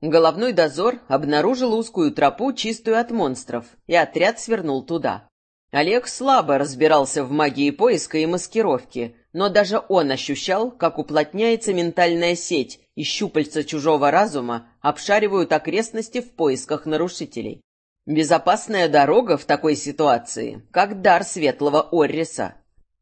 Головной дозор обнаружил узкую тропу, чистую от монстров, и отряд свернул туда. Олег слабо разбирался в магии поиска и маскировки, но даже он ощущал, как уплотняется ментальная сеть, и щупальца чужого разума обшаривают окрестности в поисках нарушителей. Безопасная дорога в такой ситуации, как дар светлого Орриса.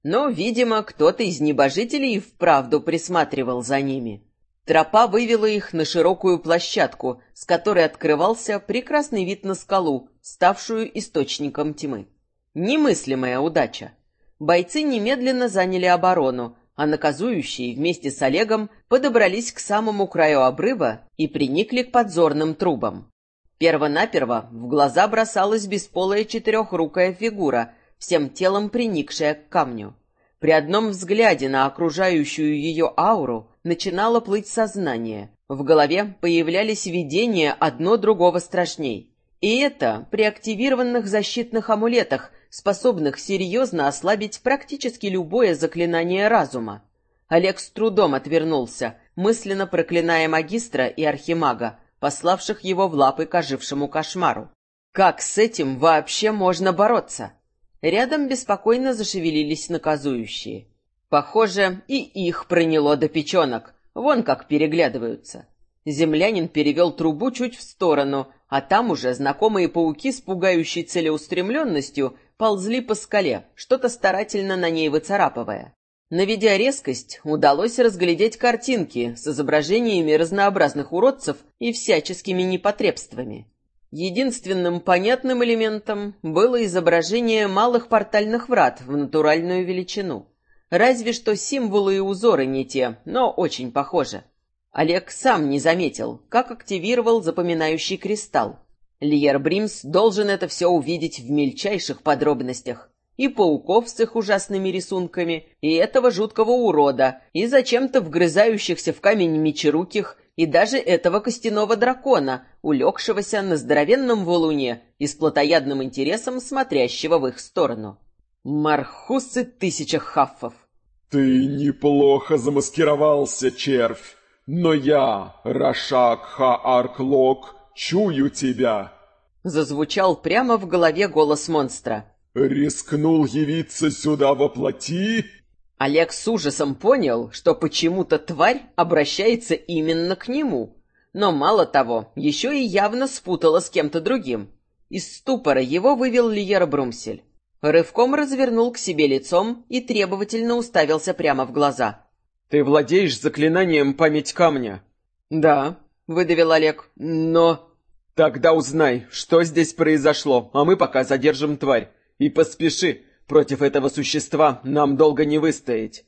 Но, видимо, кто-то из небожителей вправду присматривал за ними. Тропа вывела их на широкую площадку, с которой открывался прекрасный вид на скалу, ставшую источником тьмы. Немыслимая удача. Бойцы немедленно заняли оборону, а наказующие вместе с Олегом подобрались к самому краю обрыва и приникли к подзорным трубам. Первонаперво в глаза бросалась бесполая четырехрукая фигура, всем телом приникшая к камню. При одном взгляде на окружающую ее ауру начинало плыть сознание. В голове появлялись видения одно другого страшней. И это при активированных защитных амулетах, способных серьезно ослабить практически любое заклинание разума. Олег с трудом отвернулся, мысленно проклиная магистра и архимага, пославших его в лапы к ожившему кошмару. Как с этим вообще можно бороться? Рядом беспокойно зашевелились наказующие. Похоже, и их проняло до печенок. Вон как переглядываются. Землянин перевел трубу чуть в сторону, а там уже знакомые пауки с пугающей целеустремленностью ползли по скале, что-то старательно на ней выцарапывая. Наведя резкость, удалось разглядеть картинки с изображениями разнообразных уродцев и всяческими непотребствами. Единственным понятным элементом было изображение малых портальных врат в натуральную величину. Разве что символы и узоры не те, но очень похожи. Олег сам не заметил, как активировал запоминающий кристалл. Льер Бримс должен это все увидеть в мельчайших подробностях. И пауков с их ужасными рисунками, и этого жуткого урода, и зачем-то вгрызающихся в камень мечеруких, и даже этого костяного дракона, улегшегося на здоровенном валуне и с плотоядным интересом смотрящего в их сторону. Мархусы тысяча хаффов. «Ты неплохо замаскировался, червь, но я, Рашак Ха-Арклок, чую тебя!» Зазвучал прямо в голове голос монстра. «Рискнул явиться сюда во плоти?» Олег с ужасом понял, что почему-то тварь обращается именно к нему. Но мало того, еще и явно спутала с кем-то другим. Из ступора его вывел Лиер Брумсель. Рывком развернул к себе лицом и требовательно уставился прямо в глаза. «Ты владеешь заклинанием память камня?» «Да», — выдавил Олег, — «но...» «Тогда узнай, что здесь произошло, а мы пока задержим тварь. И поспеши, против этого существа нам долго не выстоять».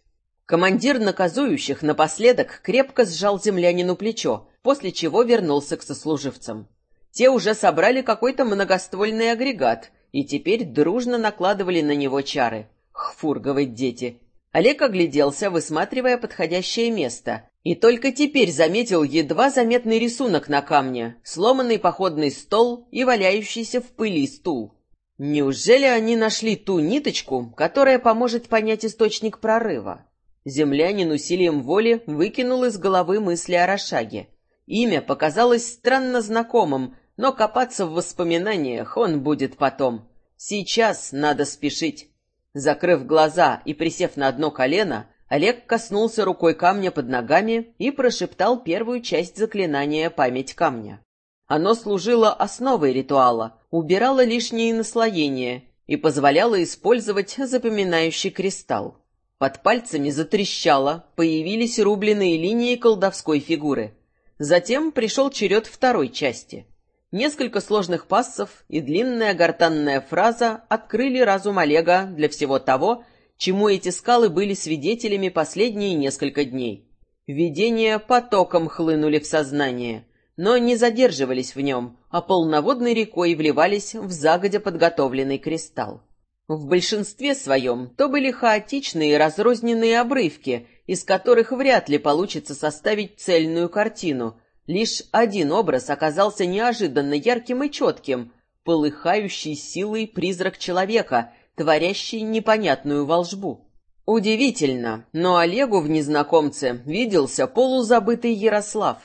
Командир наказующих напоследок крепко сжал землянину плечо, после чего вернулся к сослуживцам. Те уже собрали какой-то многоствольный агрегат и теперь дружно накладывали на него чары. Хфурговы дети. Олег огляделся, высматривая подходящее место, и только теперь заметил едва заметный рисунок на камне, сломанный походный стол и валяющийся в пыли стул. Неужели они нашли ту ниточку, которая поможет понять источник прорыва? Землянин усилием воли выкинул из головы мысли о Рошаге. Имя показалось странно знакомым, но копаться в воспоминаниях он будет потом. Сейчас надо спешить. Закрыв глаза и присев на одно колено, Олег коснулся рукой камня под ногами и прошептал первую часть заклинания «Память камня». Оно служило основой ритуала, убирало лишние наслоения и позволяло использовать запоминающий кристалл. Под пальцами затрещало, появились рубленые линии колдовской фигуры. Затем пришел черед второй части — Несколько сложных пассов и длинная гортанная фраза открыли разум Олега для всего того, чему эти скалы были свидетелями последние несколько дней. Видения потоком хлынули в сознание, но не задерживались в нем, а полноводной рекой вливались в загодя подготовленный кристалл. В большинстве своем то были хаотичные разрозненные обрывки, из которых вряд ли получится составить цельную картину — Лишь один образ оказался неожиданно ярким и четким, полыхающий силой призрак человека, творящий непонятную волжбу. Удивительно, но Олегу в незнакомце виделся полузабытый Ярослав.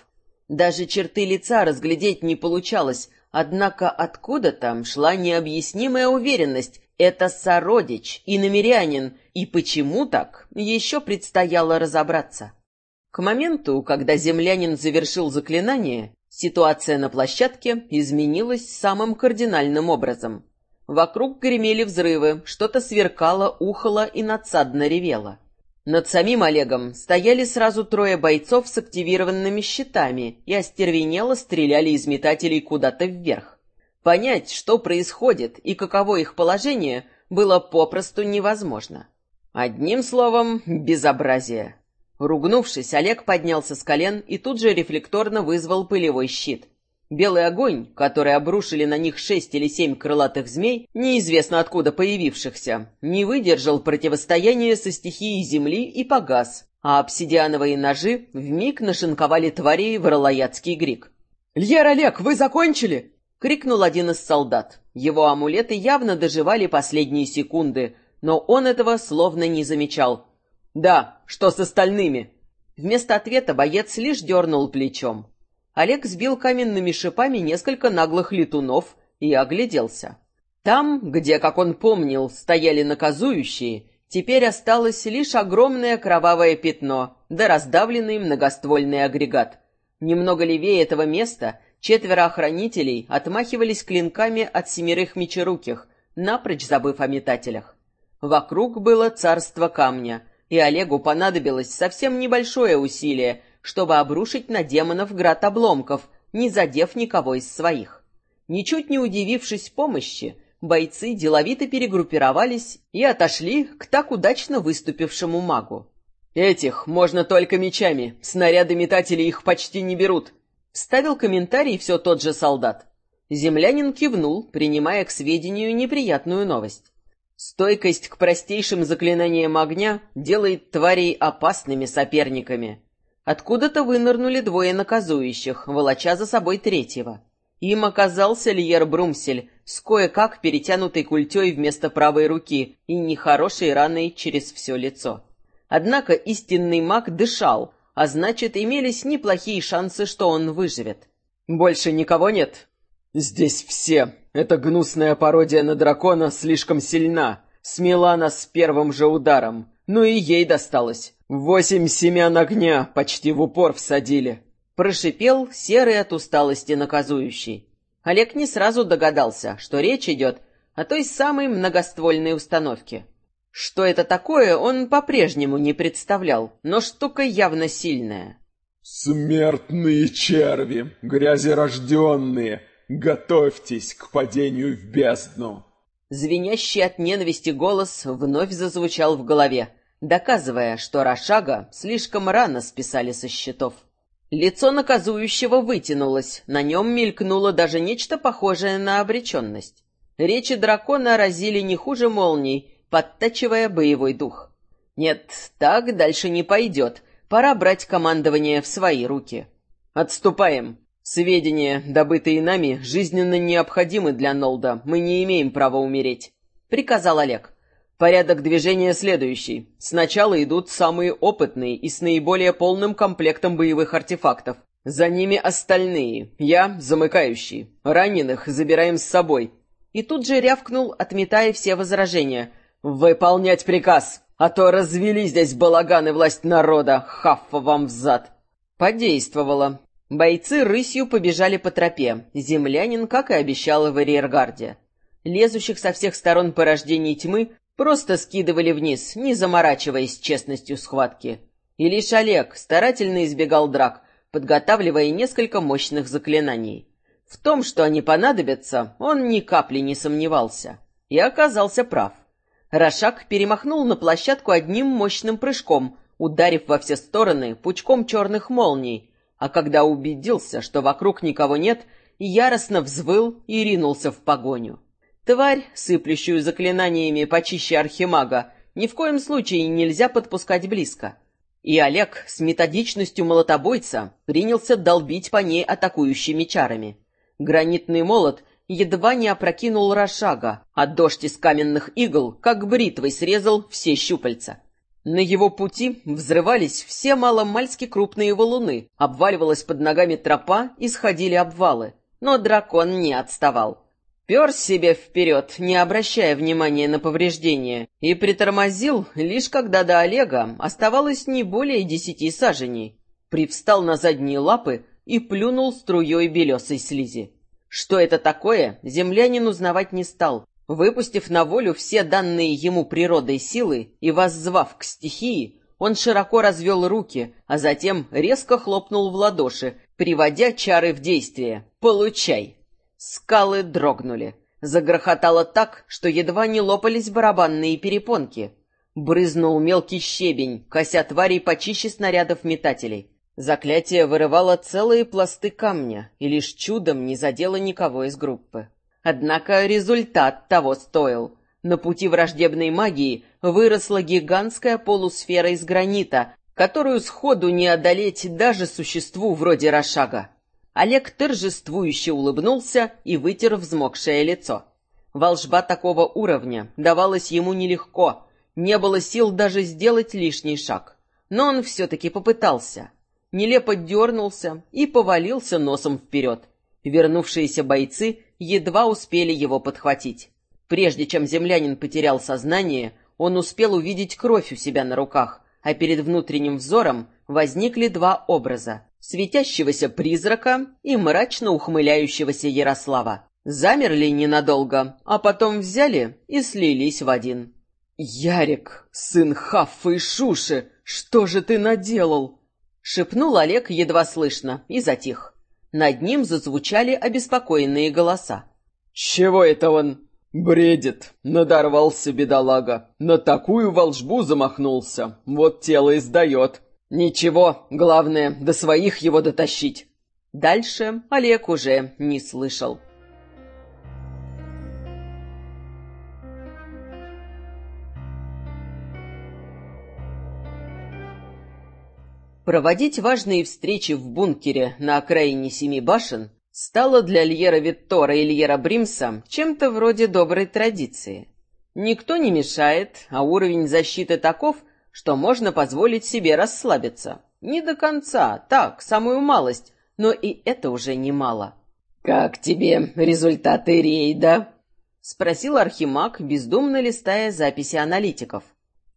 Даже черты лица разглядеть не получалось, однако откуда там шла необъяснимая уверенность, это сородич и намерянин, и почему так, еще предстояло разобраться. К моменту, когда землянин завершил заклинание, ситуация на площадке изменилась самым кардинальным образом. Вокруг гремели взрывы, что-то сверкало, ухало и надсадно ревело. Над самим Олегом стояли сразу трое бойцов с активированными щитами и остервенело стреляли из метателей куда-то вверх. Понять, что происходит и каково их положение, было попросту невозможно. Одним словом, безобразие. Ругнувшись, Олег поднялся с колен и тут же рефлекторно вызвал пылевой щит. Белый огонь, который обрушили на них шесть или семь крылатых змей, неизвестно откуда появившихся, не выдержал противостояния со стихией земли и погас, а обсидиановые ножи вмиг нашинковали тварей в ролоядский грик. «Льер Олег, вы закончили?» — крикнул один из солдат. Его амулеты явно доживали последние секунды, но он этого словно не замечал. «Да, что с остальными?» Вместо ответа боец лишь дернул плечом. Олег сбил каменными шипами несколько наглых летунов и огляделся. Там, где, как он помнил, стояли наказующие, теперь осталось лишь огромное кровавое пятно, да раздавленный многоствольный агрегат. Немного левее этого места четверо охранителей отмахивались клинками от семерых мечеруких, напрочь забыв о метателях. Вокруг было царство камня, и Олегу понадобилось совсем небольшое усилие — чтобы обрушить на демонов град обломков, не задев никого из своих. Ничуть не удивившись помощи, бойцы деловито перегруппировались и отошли к так удачно выступившему магу. «Этих можно только мечами, снаряды метателей их почти не берут», — вставил комментарий все тот же солдат. Землянин кивнул, принимая к сведению неприятную новость. Стойкость к простейшим заклинаниям огня делает тварей опасными соперниками. Откуда-то вынырнули двое наказующих, волоча за собой третьего. Им оказался Льер Брумсель с кое-как перетянутой культей вместо правой руки и нехорошей раной через все лицо. Однако истинный маг дышал, а значит, имелись неплохие шансы, что он выживет. «Больше никого нет?» «Здесь все. Эта гнусная пародия на дракона слишком сильна. Смела нас с первым же ударом. Ну и ей досталось. Восемь семян огня почти в упор всадили. Прошипел серый от усталости наказующий. Олег не сразу догадался, что речь идет о той самой многоствольной установке. Что это такое, он по-прежнему не представлял, но штука явно сильная. «Смертные черви, грязерожденные, готовьтесь к падению в бездну!» Звенящий от ненависти голос вновь зазвучал в голове, доказывая, что Рошага слишком рано списали со счетов. Лицо наказующего вытянулось, на нем мелькнуло даже нечто похожее на обреченность. Речи дракона разили не хуже молний, подтачивая боевой дух. Нет, так дальше не пойдет. Пора брать командование в свои руки. Отступаем. Сведения, добытые нами, жизненно необходимы для Нолда. Мы не имеем права умереть, приказал Олег. Порядок движения следующий. Сначала идут самые опытные и с наиболее полным комплектом боевых артефактов. За ними остальные. Я замыкающий. Раненых забираем с собой. И тут же рявкнул, отметая все возражения. «Выполнять приказ, а то развели здесь балаган и власть народа, хаффа вам взад!» Подействовало. Бойцы рысью побежали по тропе, землянин, как и обещал в арьергарде. Лезущих со всех сторон порождений тьмы Просто скидывали вниз, не заморачиваясь честностью схватки. И лишь Олег старательно избегал драк, подготавливая несколько мощных заклинаний. В том, что они понадобятся, он ни капли не сомневался. И оказался прав. Рошак перемахнул на площадку одним мощным прыжком, ударив во все стороны пучком черных молний, а когда убедился, что вокруг никого нет, яростно взвыл и ринулся в погоню. Тварь, сыплющую заклинаниями почище архимага, ни в коем случае нельзя подпускать близко. И Олег с методичностью молотобойца принялся долбить по ней атакующими чарами. Гранитный молот едва не опрокинул Рошага, а дождь из каменных игл, как бритвой, срезал все щупальца. На его пути взрывались все маломальски крупные валуны, обваливалась под ногами тропа и сходили обвалы. Но дракон не отставал. Пер себе вперед, не обращая внимания на повреждения, и притормозил, лишь когда до Олега оставалось не более десяти саженей. Привстал на задние лапы и плюнул струей белесой слизи. Что это такое, землянин узнавать не стал. Выпустив на волю все данные ему природой силы и воззвав к стихии, он широко развел руки, а затем резко хлопнул в ладоши, приводя чары в действие. «Получай!» Скалы дрогнули. Загрохотало так, что едва не лопались барабанные перепонки. Брызнул мелкий щебень, кося тварей почище снарядов метателей. Заклятие вырывало целые пласты камня и лишь чудом не задело никого из группы. Однако результат того стоил. На пути враждебной магии выросла гигантская полусфера из гранита, которую сходу не одолеть даже существу вроде Рошага. Олег торжествующе улыбнулся и вытер взмокшее лицо. Волжба такого уровня давалась ему нелегко, не было сил даже сделать лишний шаг. Но он все-таки попытался. Нелепо дернулся и повалился носом вперед. Вернувшиеся бойцы едва успели его подхватить. Прежде чем землянин потерял сознание, он успел увидеть кровь у себя на руках, а перед внутренним взором возникли два образа светящегося призрака и мрачно ухмыляющегося Ярослава. Замерли ненадолго, а потом взяли и слились в один. «Ярик, сын Хаффа и Шуши, что же ты наделал?» — шепнул Олег едва слышно и затих. Над ним зазвучали обеспокоенные голоса. «Чего это он?» «Бредит, надорвался бедолага, на такую волжбу замахнулся, вот тело и сдает. «Ничего, главное, до своих его дотащить». Дальше Олег уже не слышал. Проводить важные встречи в бункере на окраине Семи Башен стало для Льера Виттора и Льера Бримса чем-то вроде доброй традиции. Никто не мешает, а уровень защиты таков – что можно позволить себе расслабиться. Не до конца, так, самую малость, но и это уже немало. «Как тебе результаты рейда?» — спросил Архимаг, бездумно листая записи аналитиков.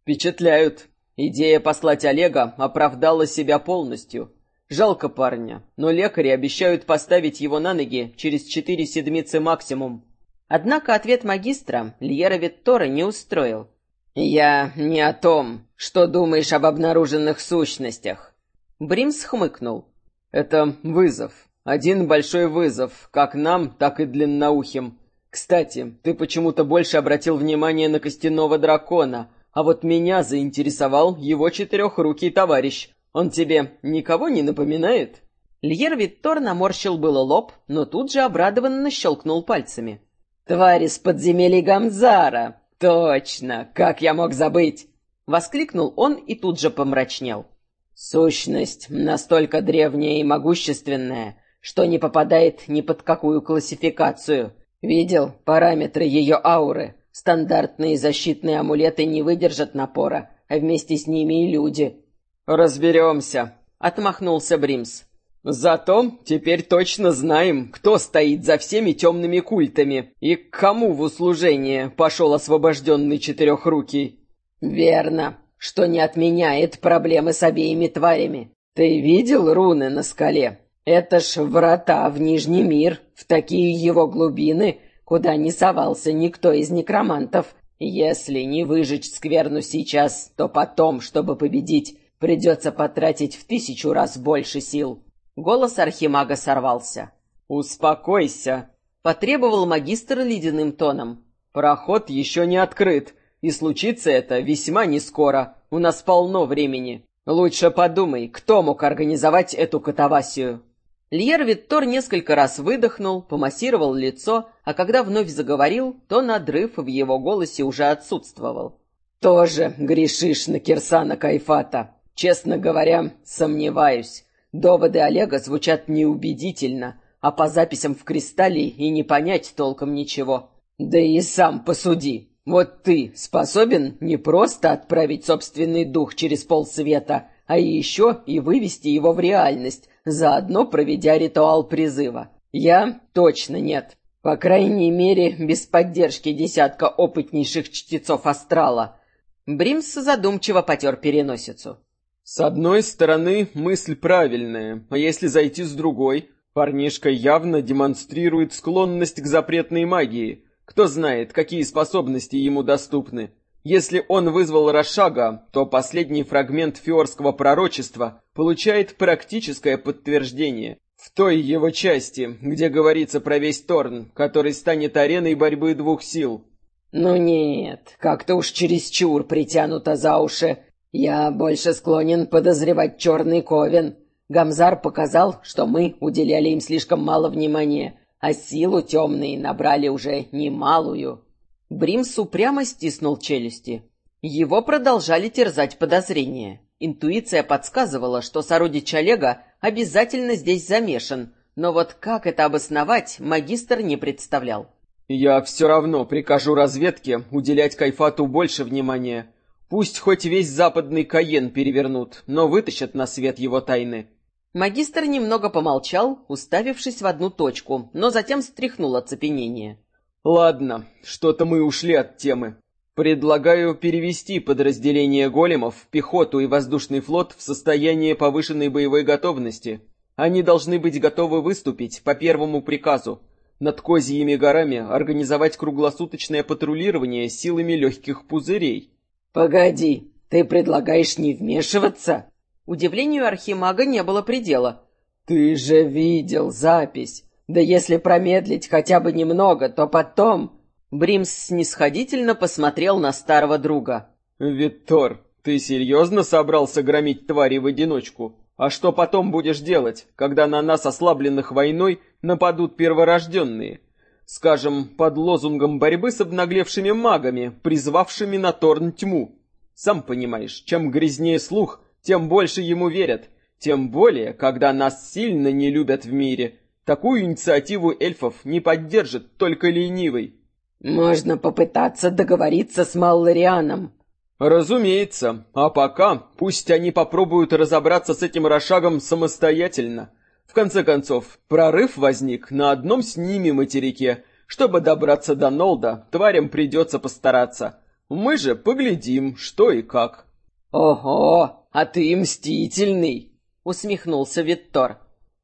«Впечатляют. Идея послать Олега оправдала себя полностью. Жалко парня, но лекари обещают поставить его на ноги через четыре седмицы максимум». Однако ответ магистра Льера Виттора не устроил. «Я не о том, что думаешь об обнаруженных сущностях». Бримс хмыкнул. «Это вызов. Один большой вызов, как нам, так и длинноухим. Кстати, ты почему-то больше обратил внимание на костяного дракона, а вот меня заинтересовал его четырехрукий товарищ. Он тебе никого не напоминает?» Льер Виттор наморщил было лоб, но тут же обрадованно щелкнул пальцами. «Тварь из подземелий Гамзара! «Точно! Как я мог забыть?» — воскликнул он и тут же помрачнел. «Сущность настолько древняя и могущественная, что не попадает ни под какую классификацию. Видел параметры ее ауры. Стандартные защитные амулеты не выдержат напора, а вместе с ними и люди». «Разберемся», — отмахнулся Бримс. Зато теперь точно знаем, кто стоит за всеми темными культами и к кому в услужение пошел освобожденный четырехрукий. Верно, что не отменяет проблемы с обеими тварями. Ты видел руны на скале? Это ж врата в Нижний мир, в такие его глубины, куда не совался никто из некромантов. Если не выжечь скверну сейчас, то потом, чтобы победить, придется потратить в тысячу раз больше сил. Голос архимага сорвался. «Успокойся!» — потребовал магистр ледяным тоном. «Проход еще не открыт, и случится это весьма нескоро. У нас полно времени. Лучше подумай, кто мог организовать эту катавасию?» Льер Виттор несколько раз выдохнул, помассировал лицо, а когда вновь заговорил, то надрыв в его голосе уже отсутствовал. «Тоже грешишь на Кирсана Кайфата. Честно говоря, сомневаюсь. Доводы Олега звучат неубедительно, а по записям в кристалле и не понять толком ничего. Да и сам посуди. Вот ты способен не просто отправить собственный дух через полсвета, а еще и вывести его в реальность, заодно проведя ритуал призыва. Я точно нет. По крайней мере, без поддержки десятка опытнейших чтецов астрала. Бримс задумчиво потер переносицу. С одной стороны, мысль правильная, а если зайти с другой, парнишка явно демонстрирует склонность к запретной магии. Кто знает, какие способности ему доступны. Если он вызвал Рошага, то последний фрагмент фиорского пророчества получает практическое подтверждение. В той его части, где говорится про весь Торн, который станет ареной борьбы двух сил. «Ну нет, как-то уж чересчур притянуто за уши. Я больше склонен подозревать черный ковен. Гамзар показал, что мы уделяли им слишком мало внимания, а силу темные набрали уже немалую». Бримс упрямо стиснул челюсти. Его продолжали терзать подозрения. Интуиция подсказывала, что сородич Олега обязательно здесь замешан, но вот как это обосновать, магистр не представлял. «Я все равно прикажу разведке уделять Кайфату больше внимания. Пусть хоть весь западный Каен перевернут, но вытащат на свет его тайны». Магистр немного помолчал, уставившись в одну точку, но затем стряхнул оцепенение. «Ладно, что-то мы ушли от темы. Предлагаю перевести подразделение големов, пехоту и воздушный флот в состояние повышенной боевой готовности. Они должны быть готовы выступить по первому приказу. Над Козьими горами организовать круглосуточное патрулирование силами легких пузырей. «Погоди, ты предлагаешь не вмешиваться?» Удивлению Архимага не было предела. «Ты же видел запись. Да если промедлить хотя бы немного, то потом...» Бримс снисходительно посмотрел на старого друга. «Виттор, ты серьезно собрался громить твари в одиночку? А что потом будешь делать, когда на нас, ослабленных войной, нападут перворожденные? Скажем, под лозунгом борьбы с обнаглевшими магами, призвавшими на Торн тьму. Сам понимаешь, чем грязнее слух, тем больше ему верят. Тем более, когда нас сильно не любят в мире. Такую инициативу эльфов не поддержит только ленивый. Можно попытаться договориться с Малларианом. Разумеется. А пока пусть они попробуют разобраться с этим Рошагом самостоятельно. В конце концов, прорыв возник на одном с ними материке. Чтобы добраться до Нолда, тварям придется постараться. Мы же поглядим, что и как. «Ого, а ты мстительный!» — усмехнулся Виттор.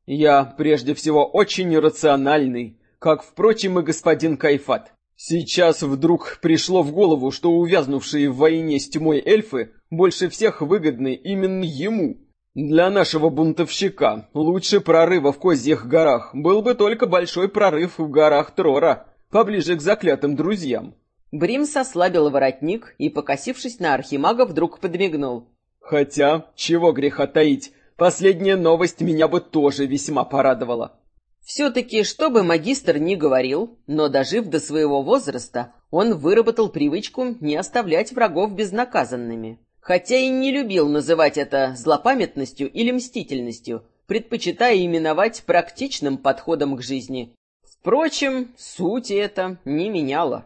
«Я, прежде всего, очень рациональный, как, впрочем, и господин Кайфат. Сейчас вдруг пришло в голову, что увязнувшие в войне с тьмой эльфы больше всех выгодны именно ему. Для нашего бунтовщика лучше прорыва в Козьих горах был бы только большой прорыв в горах Трора, поближе к заклятым друзьям. Бримс ослабил воротник и, покосившись на архимага, вдруг подмигнул. Хотя, чего греха таить, последняя новость меня бы тоже весьма порадовала. Все-таки, что бы магистр ни говорил, но дожив до своего возраста, он выработал привычку не оставлять врагов безнаказанными. Хотя и не любил называть это злопамятностью или мстительностью, предпочитая именовать практичным подходом к жизни. Впрочем, сути это не меняло.